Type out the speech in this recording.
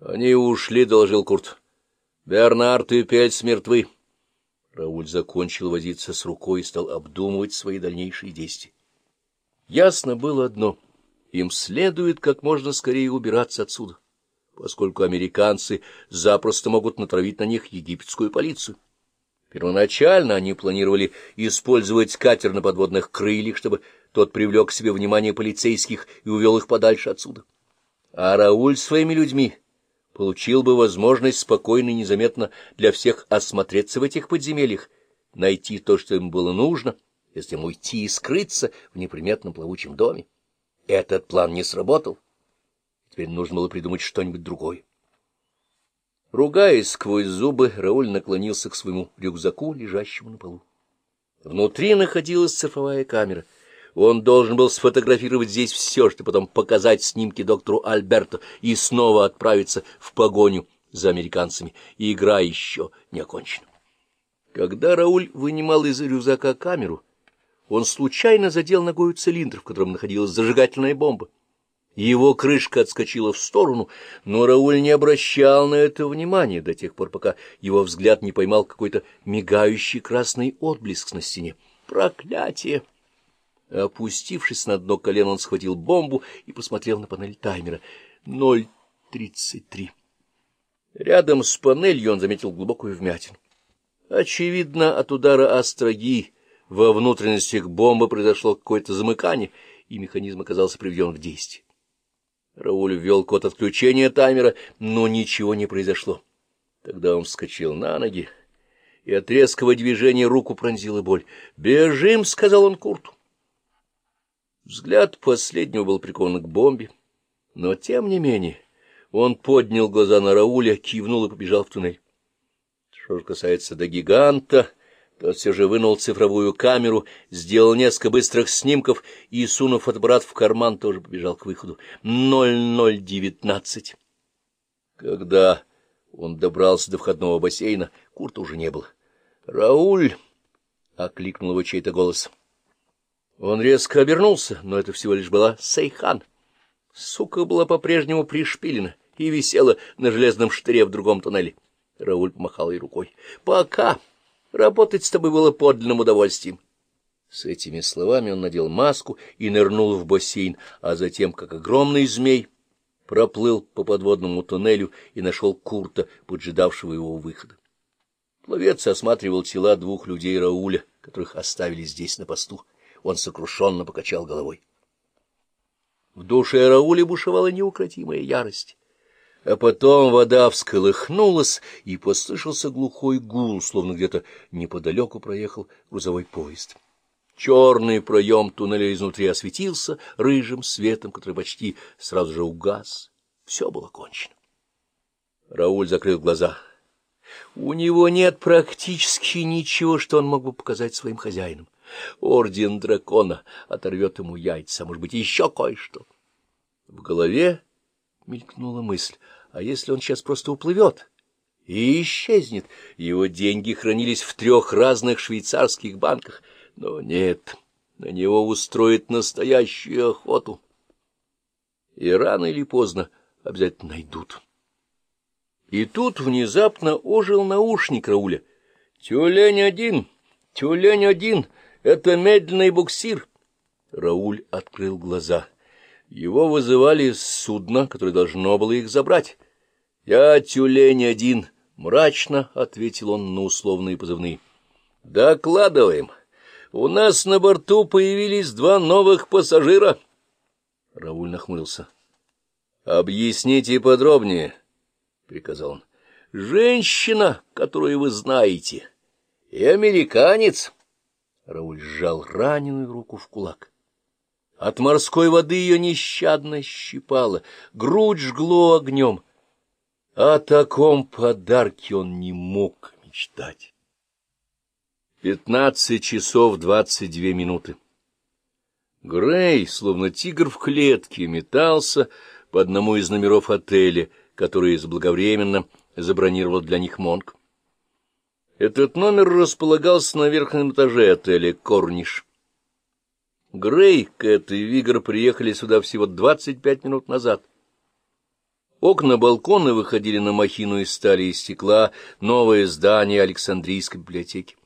— Они ушли, — доложил Курт. — Бернард и Пельц мертвы. Рауль закончил возиться с рукой и стал обдумывать свои дальнейшие действия. Ясно было одно — им следует как можно скорее убираться отсюда, поскольку американцы запросто могут натравить на них египетскую полицию. Первоначально они планировали использовать катер на подводных крыльях, чтобы тот привлек к себе внимание полицейских и увел их подальше отсюда. А Рауль своими людьми получил бы возможность спокойно и незаметно для всех осмотреться в этих подземельях, найти то, что им было нужно, если им уйти и скрыться в неприметном плавучем доме. Этот план не сработал. Теперь нужно было придумать что-нибудь другое. Ругаясь сквозь зубы, Рауль наклонился к своему рюкзаку, лежащему на полу. Внутри находилась цифровая камера — он должен был сфотографировать здесь все, чтобы потом показать снимки доктору Альберто и снова отправиться в погоню за американцами. И игра еще не окончена. Когда Рауль вынимал из рюкзака камеру, он случайно задел ногою цилиндр, в котором находилась зажигательная бомба. Его крышка отскочила в сторону, но Рауль не обращал на это внимания до тех пор, пока его взгляд не поймал какой-то мигающий красный отблеск на стене. Проклятие! Опустившись на дно колен, он схватил бомбу и посмотрел на панель таймера. Ноль тридцать три. Рядом с панелью он заметил глубокую вмятину. Очевидно, от удара остроги во внутренностях бомбы произошло какое-то замыкание, и механизм оказался приведен в действие. Рауль ввел код отключения таймера, но ничего не произошло. Тогда он вскочил на ноги, и от резкого движения руку пронзила боль. «Бежим!» — сказал он Курту. Взгляд последнего был прикован к бомбе, но, тем не менее, он поднял глаза на Рауля, кивнул и побежал в туннель. Что же касается до гиганта, тот все же вынул цифровую камеру, сделал несколько быстрых снимков и, сунув фотоаппарат в карман, тоже побежал к выходу. Ноль ноль девятнадцать. Когда он добрался до входного бассейна, Курта уже не было. «Рауль!» — окликнул его чей-то голос. Он резко обернулся, но это всего лишь была Сейхан. Сука была по-прежнему пришпилена и висела на железном штыре в другом туннеле. Рауль помахал ей рукой. — Пока. Работать с тобой было подлинным удовольствием. С этими словами он надел маску и нырнул в бассейн, а затем, как огромный змей, проплыл по подводному туннелю и нашел Курта, поджидавшего его выхода. Пловец осматривал тела двух людей Рауля, которых оставили здесь на посту. Он сокрушенно покачал головой. В душе Рауля бушевала неукротимая ярость. А потом вода всколыхнулась, и послышался глухой гул, словно где-то неподалеку проехал грузовой поезд. Черный проем туннеля изнутри осветился рыжим светом, который почти сразу же угас. Все было кончено. Рауль закрыл глаза. У него нет практически ничего, что он мог бы показать своим хозяинам. Орден дракона оторвет ему яйца, может быть, еще кое-что. В голове мелькнула мысль, а если он сейчас просто уплывет и исчезнет? Его деньги хранились в трех разных швейцарских банках, но нет, на него устроит настоящую охоту. И рано или поздно обязательно найдут. И тут внезапно ожил наушник Рауля. «Тюлень один! Тюлень один!» Это медленный буксир. Рауль открыл глаза. Его вызывали с судна, которое должно было их забрать. — Я тюлень один, — мрачно ответил он на условные позывные. — Докладываем. У нас на борту появились два новых пассажира. Рауль нахмурился. — Объясните подробнее, — приказал он. — Женщина, которую вы знаете, и американец. — Рауль сжал раненую руку в кулак. От морской воды ее нещадно щипало, грудь жгло огнем. О таком подарке он не мог мечтать. Пятнадцать часов двадцать две минуты. Грей, словно тигр в клетке, метался по одному из номеров отеля, который заблаговременно забронировал для них Монг. Этот номер располагался на верхнем этаже отеля «Корниш». Грей, Кэт и Вигр приехали сюда всего 25 минут назад. Окна балкона выходили на махину из стали и стекла, новое здание Александрийской библиотеки.